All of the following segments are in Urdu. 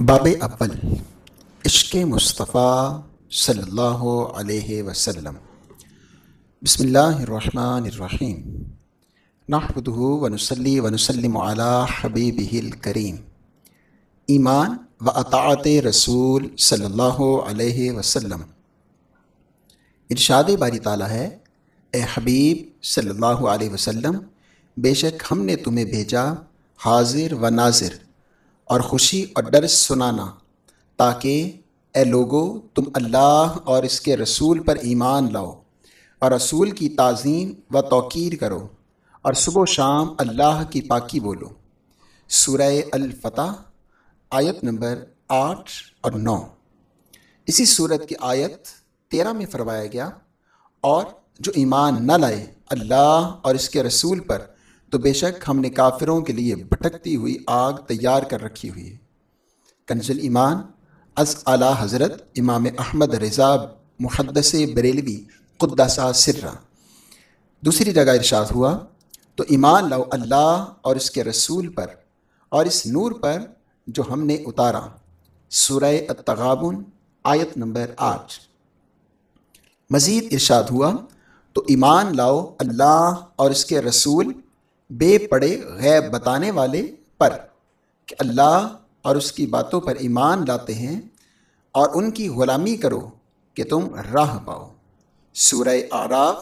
باب اول، عشق مصطفیٰ صلی اللہ علیہ وسلم۔ بسم اللہ الرحمن الرحیم۔ نحمده ونصلي ونسلم علی حبیبہ الکریم۔ ایمان و اطاعت رسول صلی اللہ علیہ وسلم۔ ارشاد باری تعالیٰ ہے، اے حبیب صلی اللہ علیہ وسلم، بے شک ہم نے تمہیں بھیجا، حاضر و ناظر۔ اور خوشی اور ڈر سنانا، تاکہ اے لوگو تم اللہ اور اس کے رسول پر ایمان لاؤ اور رسول کی تعظیم و توقیر کرو اور صبح و شام اللہ کی پاکی بولو۔ سورہ الفتح، آیت نمبر آٹھ اور نو۔ اسی صورت کی آیت تیرہ میں فرمایا گیا، اور جو ایمان نہ لائے اللہ اور اس کے رسول پر تو بے شک ہم نے کافروں کے لیے بھٹکتی ہوئی آگ تیار کر رکھی ہوئی ہے۔ کنز ایمان، از اعلیٰ حضرت امام احمد رضا محدث بریلوی قدسہ سرہ۔ دوسری جگہ ارشاد ہوا، تو ایمان لاؤ اللہ اور اس کے رسول پر اور اس نور پر جو ہم نے اتارا۔ سورہ التغابن، آیت نمبر آٹھ۔ مزید ارشاد ہوا، تو ایمان لاؤ اللہ اور اس کے رسول بے پڑے غیب بتانے والے پر کہ اللہ اور اس کی باتوں پر ایمان لاتے ہیں اور ان کی غلامی کرو کہ تم راہ پاؤ۔ سورہ آراف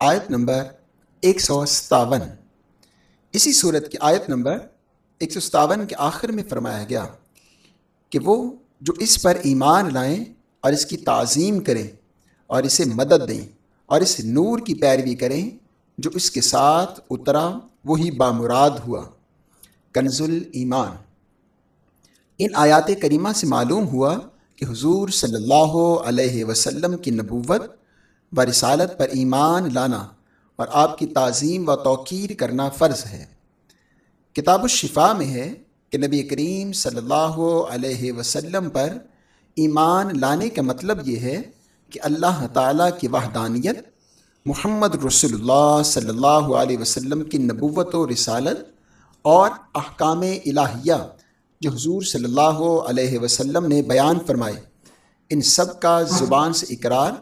آیت نمبر ایک سو ستاون۔ اسی صورت کی آیت نمبر ایک سو ستاون کے آخر میں فرمایا گیا کہ وہ جو اس پر ایمان لائیں اور اس کی تعظیم کریں اور اسے مدد دیں اور اس نور کی پیروی کریں جو اس کے ساتھ اترا وہی بامراد ہوا۔ کنز ایمان ان آیات کریمہ سے معلوم ہوا کہ حضور صلی اللہ علیہ وسلم کی نبوت و رسالت پر ایمان لانا اور آپ کی تعظیم و توقیر کرنا فرض ہے۔ کتاب الشفا میں ہے کہ نبی کریم صلی اللہ علیہ وسلم پر ایمان لانے کا مطلب یہ ہے کہ اللہ تعالیٰ کی وحدانیت محمد رسول اللہ صلی اللہ علیہ وسلم کی نبوت و رسالت اور احکام الہیہ جو حضور صلی اللہ علیہ وسلم نے بیان فرمائے، ان سب کا زبان سے اقرار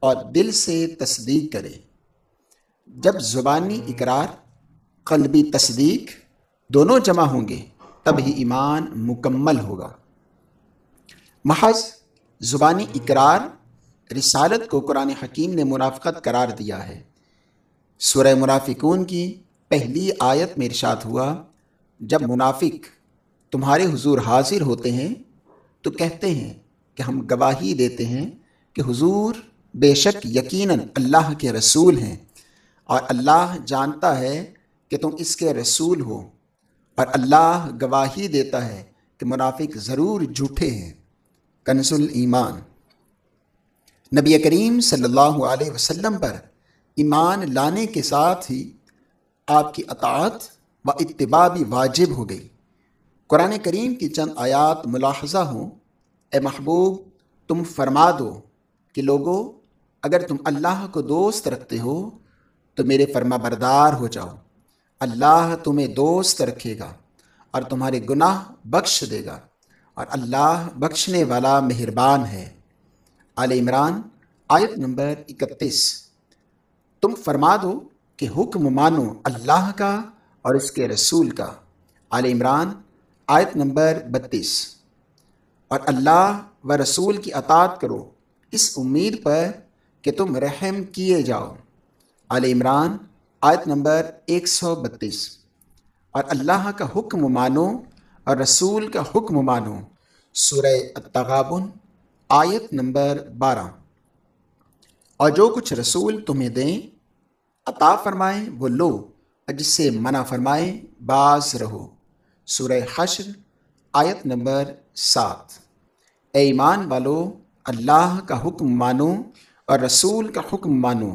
اور دل سے تصدیق کرے۔ جب زبانی اقرار، قلبی تصدیق دونوں جمع ہوں گے، تب ہی ایمان مکمل ہوگا۔ محض زبانی اقرار رسالت کو قرآن حکیم نے منافقت قرار دیا ہے۔ سورہ منافقون کی پہلی آیت میں ارشاد ہوا، جب منافق تمہارے حضور حاضر ہوتے ہیں، تو کہتے ہیں کہ ہم گواہی دیتے ہیں کہ حضور بے شک یقیناً اللہ کے رسول ہیں اور اللہ جانتا ہے کہ تم اس کے رسول ہو۔ اور اللہ گواہی دیتا ہے کہ منافق ضرور جھوٹے ہیں۔ کنز ایمان نبی کریم صلی اللہ علیہ وسلم پر ایمان لانے کے ساتھ ہی آپ کی اطاعت و اتباع بھی واجب ہو گئی۔ قرآن کریم کی چند آیات ملاحظہ ہوں۔ اے محبوب، تم فرما دو کہ لوگوں اگر تم اللہ کو دوست رکھتے ہو تو میرے فرما بردار ہو جاؤ۔ اللہ تمہیں دوست رکھے گا اور تمہارے گناہ بخش دے گا اور اللہ بخشنے والا مہربان ہے۔ عال عمران، آیت نمبر اکتیس۔ تم فرما دو کہ حکم مانو اللہ کا اور اس کے رسول کا۔ عال عمران، آیت نمبر بتیس۔ اور اللہ و رسول کی اطاعت کرو اس امید پر کہ تم رحم کیے جاؤ۔ عال عمران، آیت نمبر ایک سو بتیس۔ اور اللہ کا حکم مانو اور رسول کا حکم مانو۔ سورہ التغابن آیت نمبر بارہ۔ اور جو کچھ رسول تمہیں دیں، عطا فرمائیں وہ لو، اور جس سے منع فرمائیں باز رہو۔ سورہ حشر، آیت نمبر سات۔ اے ایمان والو، اللہ کا حکم مانو اور رسول کا حکم مانو۔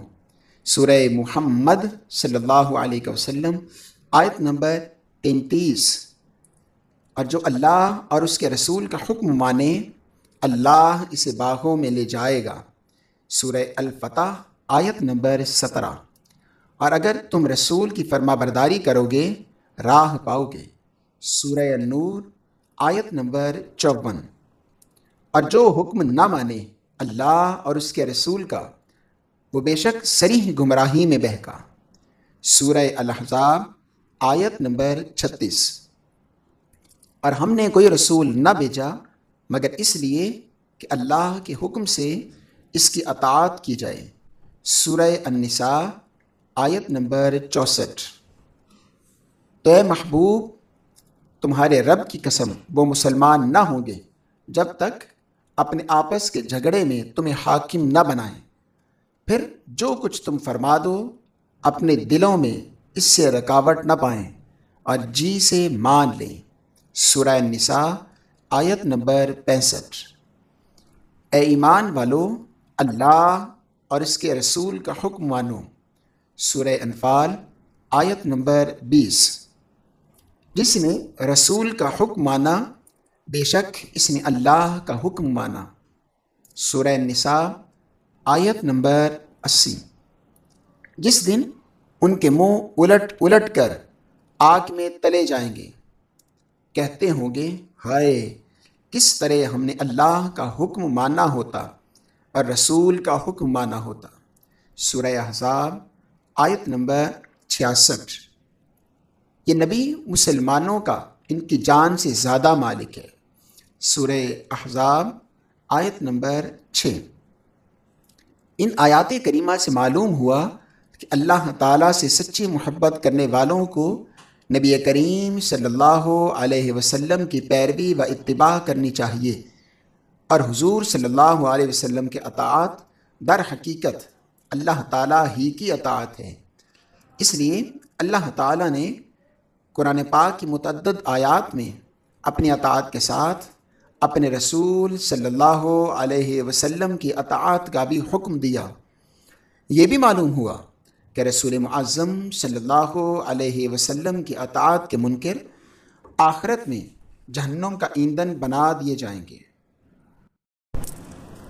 سورہ محمد صلی اللہ علیہ وسلم، آیت نمبر تینتیس۔ اور جو اللہ اور اس کے رسول کا حکم مانے اللہ اسے باغوں میں لے جائے گا۔ سورہ الفتح آیت نمبر سترہ۔ اور اگر تم رسول کی فرما برداری کرو گے راہ پاؤ گے۔ سورہ النور آیت نمبر چون۔ اور جو حکم نہ مانے، اللہ اور اس کے رسول کا، وہ بے شک سریح گمراہی میں بہکا۔ سورہ الحضاب آیت نمبر چھتیس۔ اور ہم نے کوئی رسول نہ بھیجا مگر اس لیے کہ اللہ کے حکم سے اس کی اطاعت کی جائے۔ سورہ النساء آیت نمبر چونسٹھ تو اے محبوب، تمہارے رب کی قسم، وہ مسلمان نہ ہوں گے جب تک اپنے آپس کے جھگڑے میں تمہیں حاکم نہ بنائیں۔ پھر جو کچھ تم فرما دو، اپنے دلوں میں اس سے رکاوٹ نہ پائیں اور جی سے مان لیں۔ سورہ نساء آیت نمبر پینسٹھ۔ اے ایمان والو، اللہ اور اس کے رسول کا حکم مانو۔ سورہ انفال، آیت نمبر بیس۔ جس نے رسول کا حکم مانا، بے شک اس نے اللہ کا حکم مانا۔ سورہ نساء آیت نمبر اسی۔ جس دن ان کے منہ الٹ الٹ کر آگ میں تلے جائیں گے، کہتے ہوں گے، ہائے! کس طرح ہم نے اللہ کا حکم مانا ہوتا اور رسول کا حکم مانا ہوتا۔ سورہ احزاب، آیت نمبر چھیاسٹھ۔ یہ نبی مسلمانوں کا، ان کی جان سے زیادہ مالک ہے۔ سورہ احزاب، آیت نمبر چھ۔ ان آیات کریمہ سے معلوم ہوا کہ اللہ تعالیٰ سے سچی محبت کرنے والوں کو نبی کریم صلی اللہ علیہ وسلم کی پیروی و اتباع کرنی چاہیے اور حضور صلی اللہ علیہ وسلم کے اطاعت در حقیقت اللہ تعالیٰ ہی کی اطاعت ہے۔ اس لیے اللہ تعالیٰ نے قرآن پاک کی متعدد آیات میں اپنی اطاعت کے ساتھ اپنے رسول صلی اللہ علیہ وسلم کی اطاعت کا بھی حکم دیا۔ یہ بھی معلوم ہوا کہ رسول معظم صلی اللہ علیہ وسلم کی اطاعت کے منکر آخرت میں جہنم کا ایندھن بنا دیے جائیں گے۔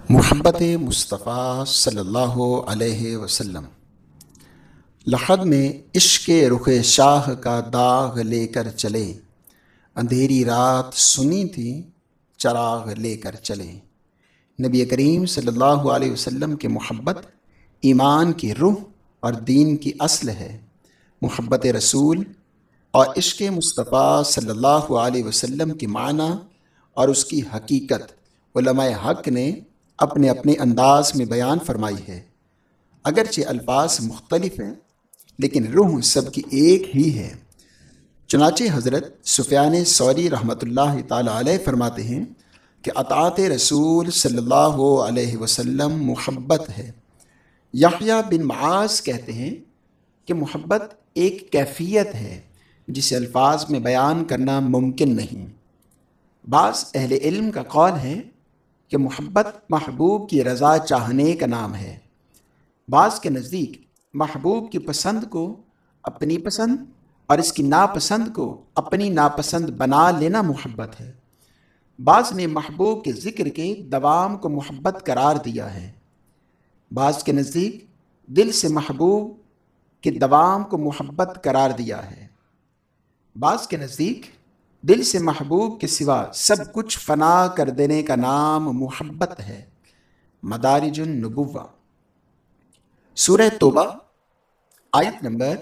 محبت مصطفیٰ صلی اللہ علیہ وسلم لحد میں عشق رخ شاہ کا داغ لے کر چلے، اندھیری رات سنی تھی چراغ لے کر چلے۔ نبی کریم صلی اللہ علیہ وسلم کے محبت ایمان کی روح اور دین کی اصل ہے محبت رسول اور عشق مصطفیٰ صلی اللہ علیہ وسلم کی معنی اور اس کی حقیقت علماء حق نے اپنے اپنے انداز میں بیان فرمائی ہے۔ اگرچہ الفاظ مختلف ہیں، لیکن روح سب کی ایک ہی ہے۔ چنانچہ حضرت سفیان سوری رحمۃ اللہ تعالیٰ علیہ فرماتے ہیں کہ اطاعت رسول صلی اللہ علیہ وسلم محبت ہے۔ یحییٰ بن معاذ کہتے ہیں کہ محبت ایک کیفیت ہے جسے الفاظ میں بیان کرنا ممکن نہیں۔ بعض اہل علم کا قول ہے کہ محبت محبوب کی رضا چاہنے کا نام ہے۔ بعض کے نزدیک محبوب کی پسند کو اپنی پسند اور اس کی ناپسند کو اپنی ناپسند بنا لینا محبت ہے۔ بعض نے محبوب کے ذکر کے دوام کو محبت قرار دیا ہے۔ بعض کے نزدیک دل سے محبوب کے دوام کو محبت قرار دیا ہے۔ بعض کے نزدیک دل سے محبوب کے سوا سب کچھ فنا کر دینے کا نام محبت ہے۔ مدارج النبوہ۔ سورہ توبہ، آیت نمبر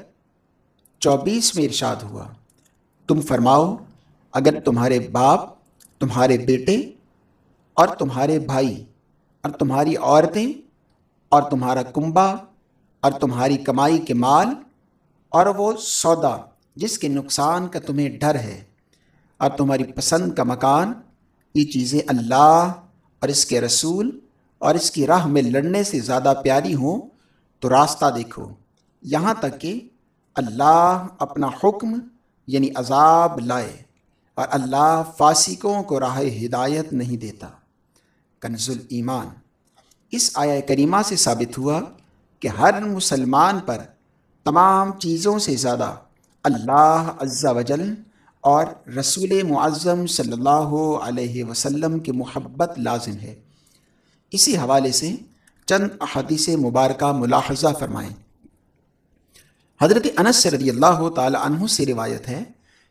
چوبیس میں ارشاد ہوا۔ تم فرماؤ، اگر تمہارے باپ، تمہارے بیٹے اور تمہارے بھائی اور تمہاری عورتیں اور تمہارا کنبا اور تمہاری کمائی کے مال اور وہ سودا جس کے نقصان کا تمہیں ڈر ہے اور تمہاری پسند کا مکان، یہ چیزیں اللہ اور اس کے رسول اور اس کی راہ میں لڑنے سے زیادہ پیاری ہوں، تو راستہ دیکھو۔ یہاں تک کہ اللہ اپنا حکم یعنی عذاب لائے اور اللہ فاسقوں کو راہ ہدایت نہیں دیتا۔ کنز ایمان اس آیا کریمہ سے ثابت ہوا کہ ہر مسلمان پر تمام چیزوں سے زیادہ اللہ عز و جل اور رسول معظم صلی اللہ علیہ وسلم کی محبت لازم ہے۔ اسی حوالے سے چند احادیث مبارکہ ملاحظہ فرمائیں۔ حضرت انس رضی اللہ تعالی عنہ سے روایت ہے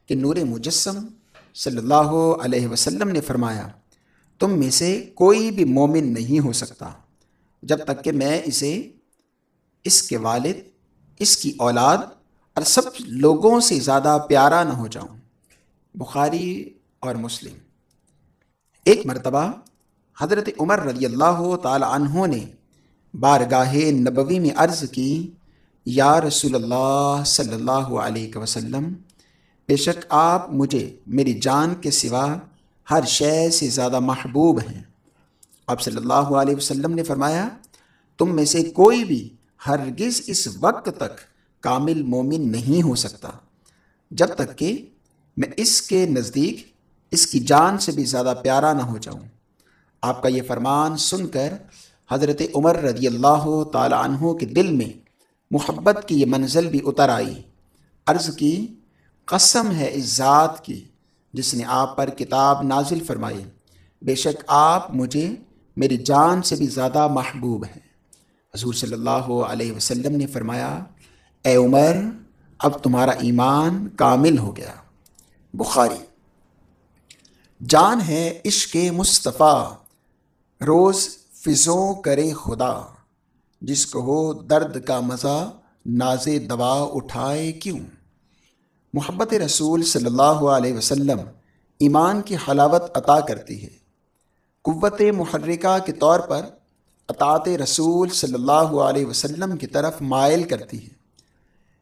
کہ نور مجسم صلی اللہ علیہ وسلم نے فرمایا، تم میں سے کوئی بھی مومن نہیں ہو سکتا۔ جب تک کہ میں اسے اس کے والد، اس کی اولاد اور سب لوگوں سے زیادہ پیارا نہ ہو جاؤں۔ بخاری اور مسلم۔ ایک مرتبہ حضرت عمر رضی اللہ تعالی عنہ نے بارگاہ نبوی میں عرض کی، یا رسول اللہ صلی اللہ علیہ وسلم، بے شک آپ مجھے میری جان کے سوا ہر شے سے زیادہ محبوب ہیں۔ آپ صلی اللہ علیہ وسلم نے فرمایا، تم میں سے کوئی بھی ہرگز اس وقت تک کامل مومن نہیں ہو سکتا۔ جب تک کہ میں اس کے نزدیک اس کی جان سے بھی زیادہ پیارا نہ ہو جاؤں۔ آپ کا یہ فرمان سن کر حضرت عمر رضی اللہ تعالی عنہ کے دل میں محبت کی یہ منزل بھی اتر آئی۔ عرض کی، قسم ہے اس ذات کی جس نے آپ پر کتاب نازل فرمائی۔ بے شک آپ مجھے میری جان سے بھی زیادہ محبوب ہیں حضور صلی اللہ علیہ وسلم نے فرمایا، اے عمر، اب تمہارا ایمان کامل ہو گیا۔ بخاری۔ جان ہے عشق مصطفیٰ، روز فضوں کرے خدا۔ جس کو ہو درد کا مزہ ناز دوا اٹھائے کیوں؟ محبت رسول صلی اللہ علیہ وسلم ایمان کی حلاوت عطا کرتی ہے۔ قوت محرکہ کے طور پر اطاعت رسول صلی اللہ علیہ وسلم کی طرف مائل کرتی ہے۔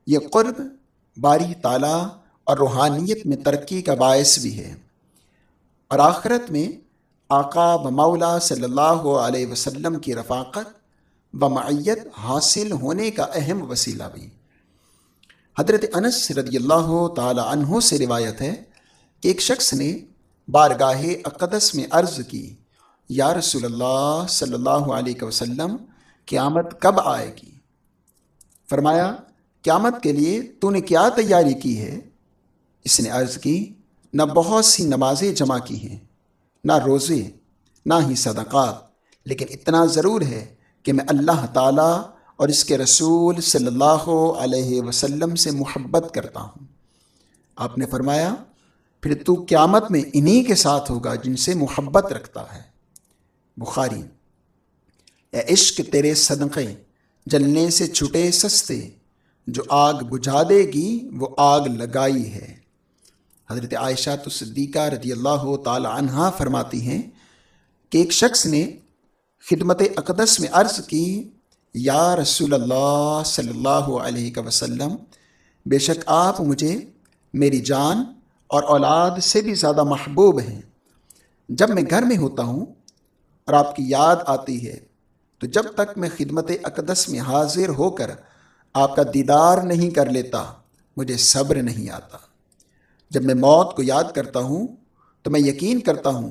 یہ قرب، باری تعالیٰ اور روحانیت میں ترقی کا باعث بھی ہے۔ اور آخرت میں آقا و مولا صلی اللہ علیہ وسلم کی رفاقت و معیت حاصل ہونے کا اہم وسیلہ بھی۔ حضرت انس رضی اللہ تعالی عنہ سے روایت ہے کہ ایک شخص نے بارگاہ اقدس میں عرض کی یا رسول اللہ صلی اللہ علیہ وسلم، قیامت کب آئے گی؟ فرمایا، قیامت کے لیے تو نے کیا تیاری کی ہے؟ اس نے عرض کی، نہ بہت سی نمازیں جمع کی ہیں، نہ روزے، نہ ہی صدقات، لیکن اتنا ضرور ہے کہ میں اللہ تعالیٰ اور اس کے رسول صلی اللہ علیہ وسلم سے محبت کرتا ہوں۔ آپ نے فرمایا، پھر تو قیامت میں انہی کے ساتھ ہوگا جن سے محبت رکھتا ہے۔ بخاری۔ اے عشق تیرے صدقے، جلنے سے چھٹے سستے، جو آگ بجھا دے گی، وہ آگ لگائی ہے۔ حضرت عائشہ تو صدیقہ رضی اللہ تعالی عنہ فرماتی ہیں کہ ایک شخص نے خدمت اقدس میں عرض کی، یا رسول اللہ صلی اللہ علیہ وسلم، بے شک آپ مجھے میری جان اور اولاد سے بھی زیادہ محبوب ہیں۔ جب میں گھر میں ہوتا ہوں اور آپ کی یاد آتی ہے۔ تو جب تک میں خدمت اقدس میں حاضر ہو کر آپ کا دیدار نہیں کر لیتا، مجھے صبر نہیں آتا۔ جب میں موت کو یاد کرتا ہوں، تو میں یقین کرتا ہوں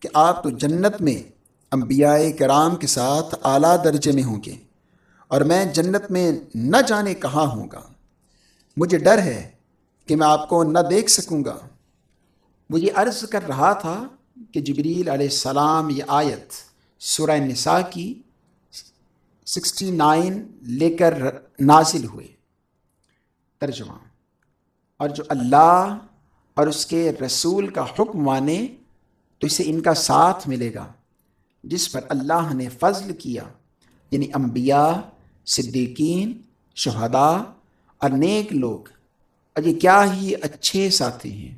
کہ آپ تو جنت میں انبیاء کرام کے ساتھ اعلیٰ درجے میں ہوں گے اور میں جنت میں نہ جانے کہاں ہوں گا۔ مجھے ڈر ہے کہ میں آپ کو نہ دیکھ سکوں گا۔ وہ یہ عرض کر رہا تھا کہ جبریل علیہ السلام یہ آیت سورہ نساء کی سکسٹی نائن لے کر نازل ہوئے۔ ترجمہ۔ اور جو اللہ اور اس کے رسول کا حکم مانے تو اسے ان کا ساتھ ملے گا، جس پر اللہ نے فضل کیا۔ یعنی انبیاء، صدیقین، شہداء اور نیک لوگ۔ اور یہ کیا ہی اچھے ساتھی ہیں۔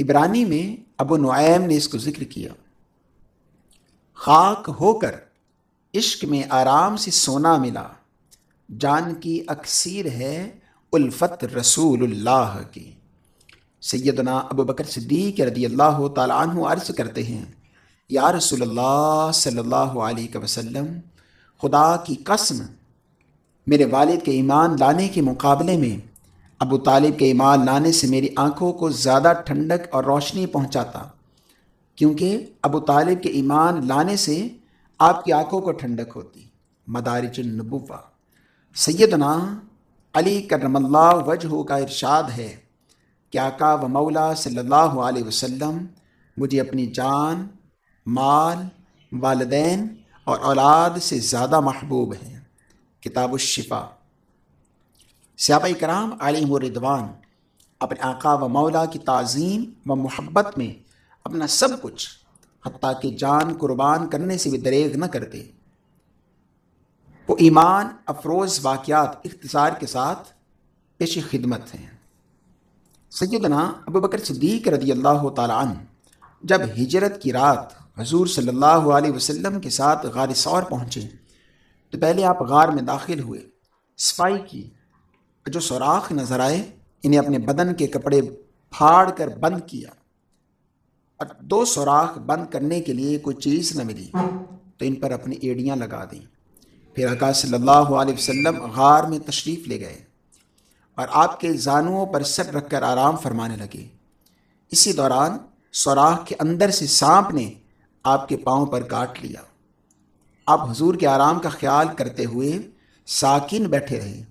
عبرانی میں ابو نعیم نے اس کو ذکر کیا۔ خاک ہو کر عشق میں آرام سے سونا ملا۔ جان کی اکثیر ہے الفت رسول اللہ کی۔ سیدنا ابو بکر صدیق رضی اللہ تعالیٰ عنہ عرض کرتے ہیں، یا رسول اللہ صلی اللہ علیہ وسلم، خدا کی قسم، میرے والد کے ایمان لانے کے مقابلے میں ابو طالب کے ایمان لانے سے میری آنکھوں کو زیادہ ٹھنڈک اور روشنی پہنچاتا۔ کیونکہ ابو طالب کے ایمان لانے سے آپ کی آنکھوں کو ٹھنڈک ہوتی۔ مدارج النبوہ۔ سیدنا علی کرم اللہ وجہ کا ارشاد ہے کہ آقا و مولا صلی اللہ علیہ وسلم مجھے اپنی جان، مال، والدین اور اولاد سے زیادہ محبوب ہیں۔ کتاب الشفا سیابہ کرام علی مردوان اپنے آقا و مولا کی تعظیم و محبت میں اپنا سب کچھ، حتیٰ کہ جان قربان کرنے سے بھی دریغ نہ کرتے۔ وہ ایمان افروز واقعات اختصار کے ساتھ پیش خدمت ہیں۔ سیدنا ابو بکر صدیق رضی اللہ تعالیٰ عنہ جب ہجرت کی رات حضور صلی اللہ علیہ وسلم کے ساتھ غار سور پہنچے تو پہلے آپ غار میں داخل ہوئے، صفائی کی۔ جو سوراخ نظر آئے انہیں اپنے بدن کے کپڑے پھاڑ کر بند کیا۔ اور دو سوراخ بند کرنے کے لیے کوئی چیز نہ ملی، تو ان پر اپنی ایڑیاں لگا دیں۔ پھر آقا صلی اللہ علیہ وسلم غار میں تشریف لے گئے اور آپ کے زانوؤں پر سر رکھ کر آرام فرمانے لگے۔ اسی دوران سوراخ کے اندر سے سانپ نے آپ کے پاؤں پر کاٹ لیا۔ آپ حضور کے آرام کا خیال کرتے ہوئے ساکن بیٹھے رہے۔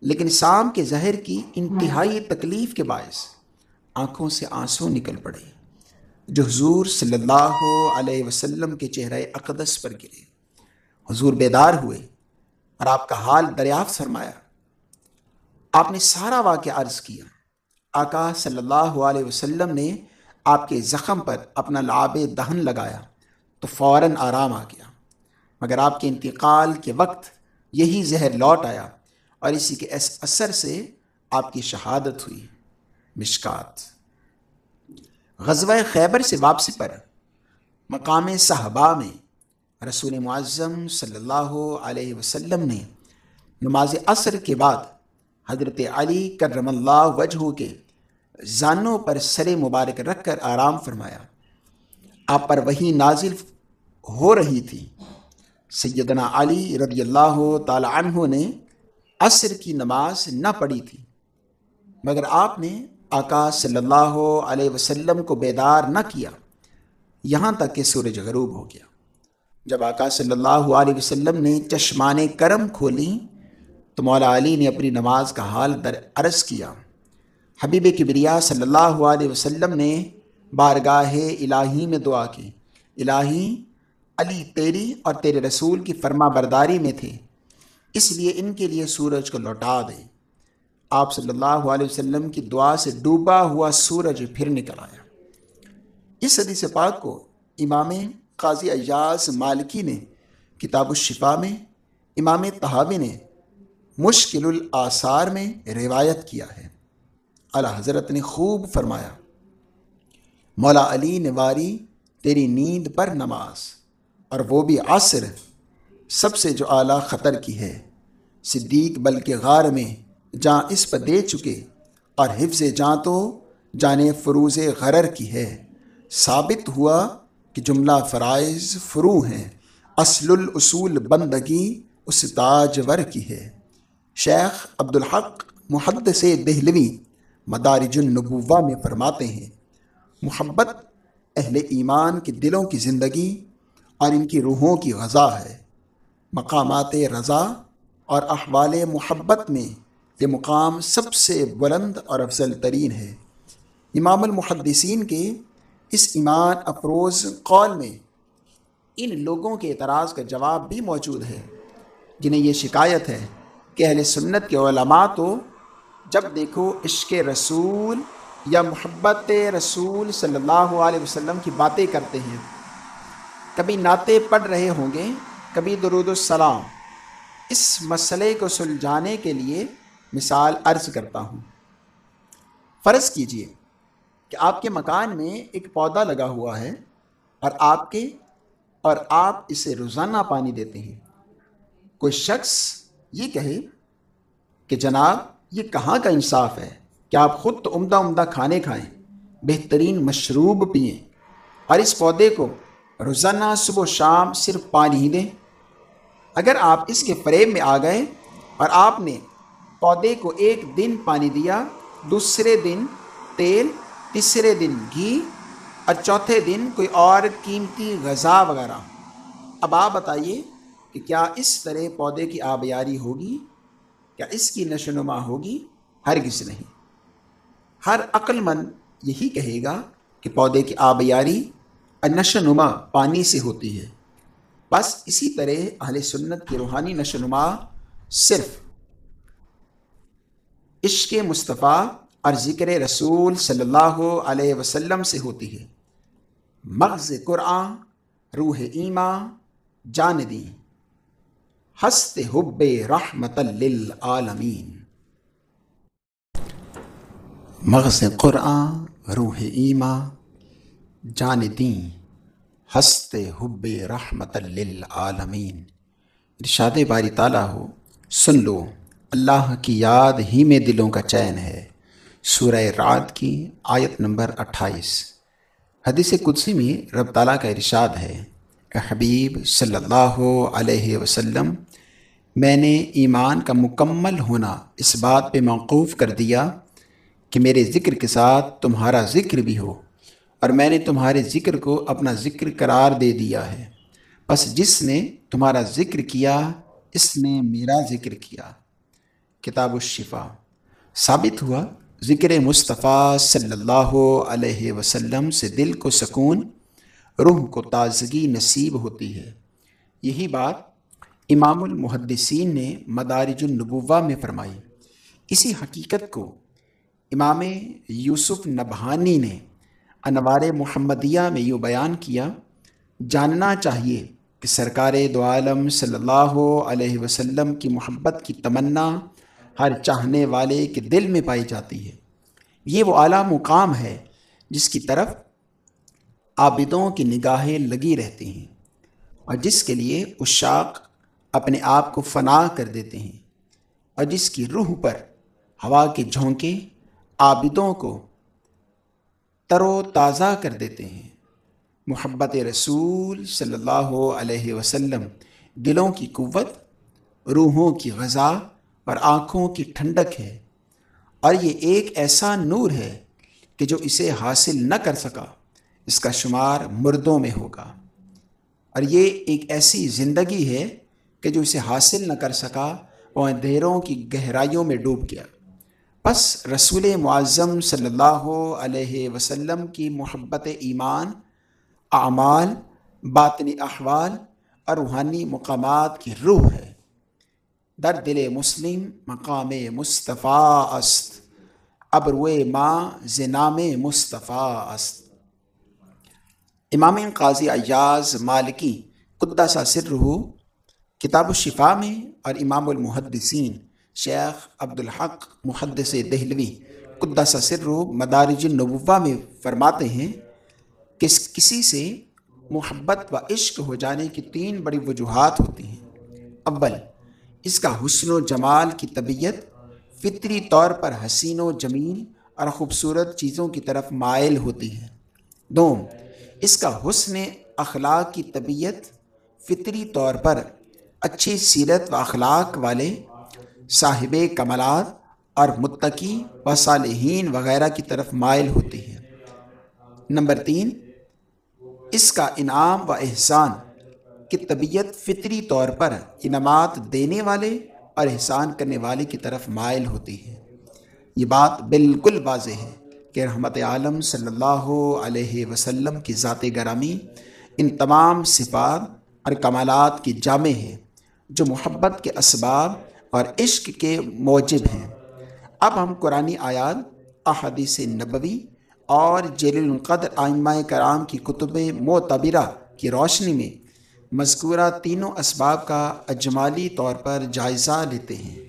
لیکن سام کے زہر کی انتہائی تکلیف کے باعث آنکھوں سے آنسو نکل پڑے جو حضور صلی اللہ علیہ وسلم کے چہرے اقدس پر گرے۔ حضور بیدار ہوئے اور آپ کا حال دریافت فرمایا۔ آپ نے سارا واقعہ عرض کیا۔ آقا صلی اللہ علیہ وسلم نے آپ کے زخم پر اپنا لعاب دہن لگایا تو فوراً آرام آ گیا۔ مگر آپ کے انتقال کے وقت یہی زہر لوٹ آیا۔ اور اسی کے اثر سے آپ کی شہادت ہوئی، مشکات۔ غزوہ خیبر سے واپسی پر مقام صحابہ میں رسول معظم صلی اللہ علیہ وسلم نے نماز عصر کے بعد حضرت علی کرم اللہ وجہ کے زانوں پر سر مبارک رکھ کر آرام فرمایا۔ آپ پر وہی نازل ہو رہی تھی۔ سیدنا علی رضی اللہ تعالی عنہ نے عصر کی نماز نہ پڑھی تھی۔ مگر آپ نے آقا صلی اللہ علیہ وسلم کو بیدار نہ کیا۔ یہاں تک کہ سورج غروب ہو گیا۔ جب آقا صلی اللہ علیہ وسلم نے چشمان کرم کھولی، تو مولا علی نے اپنی نماز کا حال در عرض کیا۔ حبیب کبریا صلی اللہ علیہ وسلم نے بارگاہ الہی میں دعا کی۔ الہی، علی تیری اور تیرے رسول کی فرما برداری میں تھے۔ اس لیے ان کے لیے سورج کو لوٹا دیں۔ آپ صلی اللہ علیہ وسلم کی دعا سے ڈوبا ہوا سورج پھر نکل آیا۔ اس حدیث پاک کو امام قاضی ایاز مالکی نے، کتاب الشفا میں، امام تحاوی نے مشکل الاثار میں روایت کیا ہے۔ اللہ حضرت نے خوب فرمایا، مولا علی نواری تیری نیند پر نماز اور وہ بھی عصر سب سے جو اعلیٰ خطر کی ہے۔ صدیق بلکہ غار میں جاں اس پر دے چکے، اور حفظ جاں تو جانے فروز غرر کی ہے۔ ثابت ہوا کہ جملہ فرائض فرو ہیں، اصل الاصول بندگی اس تاجور کی ہے۔ شیخ عبدالحق محد سے دہلوی مدارج النبوہ میں فرماتے ہیں، محبت اہل ایمان کے دلوں کی زندگی اور ان کی روحوں کی غذا ہے۔ مقامات رضا اور احوال محبت میں یہ مقام سب سے بلند اور افضل ترین ہے۔ امام المحدثین کے اس ایمان افروز قول میں ان لوگوں کے اعتراض کا جواب بھی موجود ہے، جنہیں یہ شکایت ہے کہ اہل سنت کے علماء تو جب دیکھو عشق رسول یا محبت رسول صلی اللہ علیہ وسلم کی باتیں کرتے ہیں، کبھی نعتیں پڑھ رہے ہوں گے کبھی درود السلام اس مسئلے کو سلجھانے کے لیے مثال عرض کرتا ہوں۔ فرض کیجیے کہ آپ کے مکان میں ایک پودا لگا ہوا ہے اور آپ کے اور آپ اسے روزانہ پانی دیتے ہیں۔ کوئی شخص یہ کہے کہ جناب، یہ کہاں کا انصاف ہے؟ کہ آپ خود تو عمدہ عمدہ کھانے کھائیں؟ بہترین مشروب پئیں اور اس پودے کو روزانہ صبح و شام صرف پانی ہی دیں۔ اگر آپ اس کے فریب میں آ گئے اور آپ نے پودے کو ایک دن پانی دیا، دوسرے دن تیل، تیسرے دن گھی اور چوتھے دن کوئی اور قیمتی غذا وغیرہ۔ اب آپ بتائیے کہ کیا اس طرح پودے کی آبیاری ہوگی؟ کیا اس کی نشو نما ہوگی؟ ہرگز نہیں۔ ہر عقل مند یہی کہے گا کہ پودے کی آبیاری اور نشو نما پانی سے ہوتی ہے۔ بس اسی طرح اہل سنت کی روحانی نشو نما صرف عشق مصطفیٰ اور ذکر رسول صلی اللہ علیہ وسلم سے ہوتی ہے۔ مغز قرآن، روح ایماں جان دی ہست حب رحمت للعالمین۔ مغز قرآن، روح ایماں جان دیں ہست حب رحمت للعالمین۔ ارشاد باری تعالیٰ ہو، سن لو، اللہ کی یاد ہی میں دلوں کا چین ہے۔ سورہ رات کی آیت نمبر اٹھائیس۔ حدیث قدسی میں رب تعالیٰ کا ارشاد ہے کہ حبیب صلی اللہ علیہ وسلم، میں نے ایمان کا مکمل ہونا اس بات پہ موقوف کر دیا کہ میرے ذکر کے ساتھ تمہارا ذکر بھی ہو۔ اور میں نے تمہارے ذکر کو اپنا ذکر قرار دے دیا ہے۔ بس جس نے تمہارا ذکر کیا، اس نے میرا ذکر کیا۔ کتاب الشفا۔ ثابت ہوا، ذکر مصطفیٰ صلی اللہ علیہ وسلم سے دل کو سکون، روح کو تازگی نصیب ہوتی ہے۔ یہی بات امام المحدثین نے مدارج النبوہ میں فرمائی۔ اسی حقیقت کو امام یوسف نبہانی نے انوار محمدیہ میں یوں بیان کیا، جاننا چاہیے کہ سرکار دو عالم صلی اللہ علیہ وسلم کی محبت کی تمنا ہر چاہنے والے کے دل میں پائی جاتی ہے۔ یہ وہ اعلیٰ مقام ہے جس کی طرف عابدوں کی نگاہیں لگی رہتی ہیں اور جس کے لیے اشاق اپنے آپ کو فنا کر دیتے ہیں اور جس کی روح پر ہوا کے جھونکے عابدوں کو تر و تازہ کر دیتے ہیں۔ محبت رسول صلی اللہ علیہ وسلم، دلوں کی قوت، روحوں کی غذا اور آنکھوں کی ٹھنڈک ہے۔ اور یہ ایک ایسا نور ہے کہ جو اسے حاصل نہ کر سکا، اس کا شمار مردوں میں ہوگا۔ اور یہ ایک ایسی زندگی ہے کہ جو اسے حاصل نہ کر سکا، وہ اندھیروں کی گہرائیوں میں ڈوب گیا۔ بس رسول معظم صلی اللہ علیہ وسلم کی محبت ایمان، اعمال، باطنی احوال اور روحانی مقامات کی روح ہے۔ در دل مسلم مقام مصطفیٰ است ابرو ماں زنام مصطفیٰ است۔ امام قاضی ایاز مالکی قدہ سا سر رہو کتاب الشفا میں اور امام المحدثین شیخ عبدالحق محدث دہلوی قدہ سا سر مدارج النبوہ میں فرماتے ہیں کہ کسی سے محبت و عشق ہو جانے کی تین بڑی وجوہات ہوتی ہیں۔ اول، اس کا حسن و جمال کی طبیعت فطری طور پر حسین و جمیل اور خوبصورت چیزوں کی طرف مائل ہوتی ہے۔ دوم، اس کا حسن اخلاق کی طبیعت فطری طور پر اچھی سیرت و اخلاق والے صاحب کمالات اور متقی و صالحین وغیرہ کی طرف مائل ہوتی ہے نمبر تین، اس کا انعام و احسان کہ طبیعت فطری طور پر انعامات دینے والے اور احسان کرنے والے کی طرف مائل ہوتی ہے یہ بات بالکل واضح ہے کہ رحمت عالم صلی اللہ علیہ وسلم کی ذات گرامی ان تمام صفات اور کمالات کی جامع ہے جو محبت کے اسباب اور عشق کے موجب ہیں۔ اب ہم قرآن آیات، احادیث نبوی اور جیل القدر آئمہ کرام کی کتب معتبرہ کی روشنی میں مذکورہ تینوں اسباب کا اجمالی طور پر جائزہ لیتے ہیں۔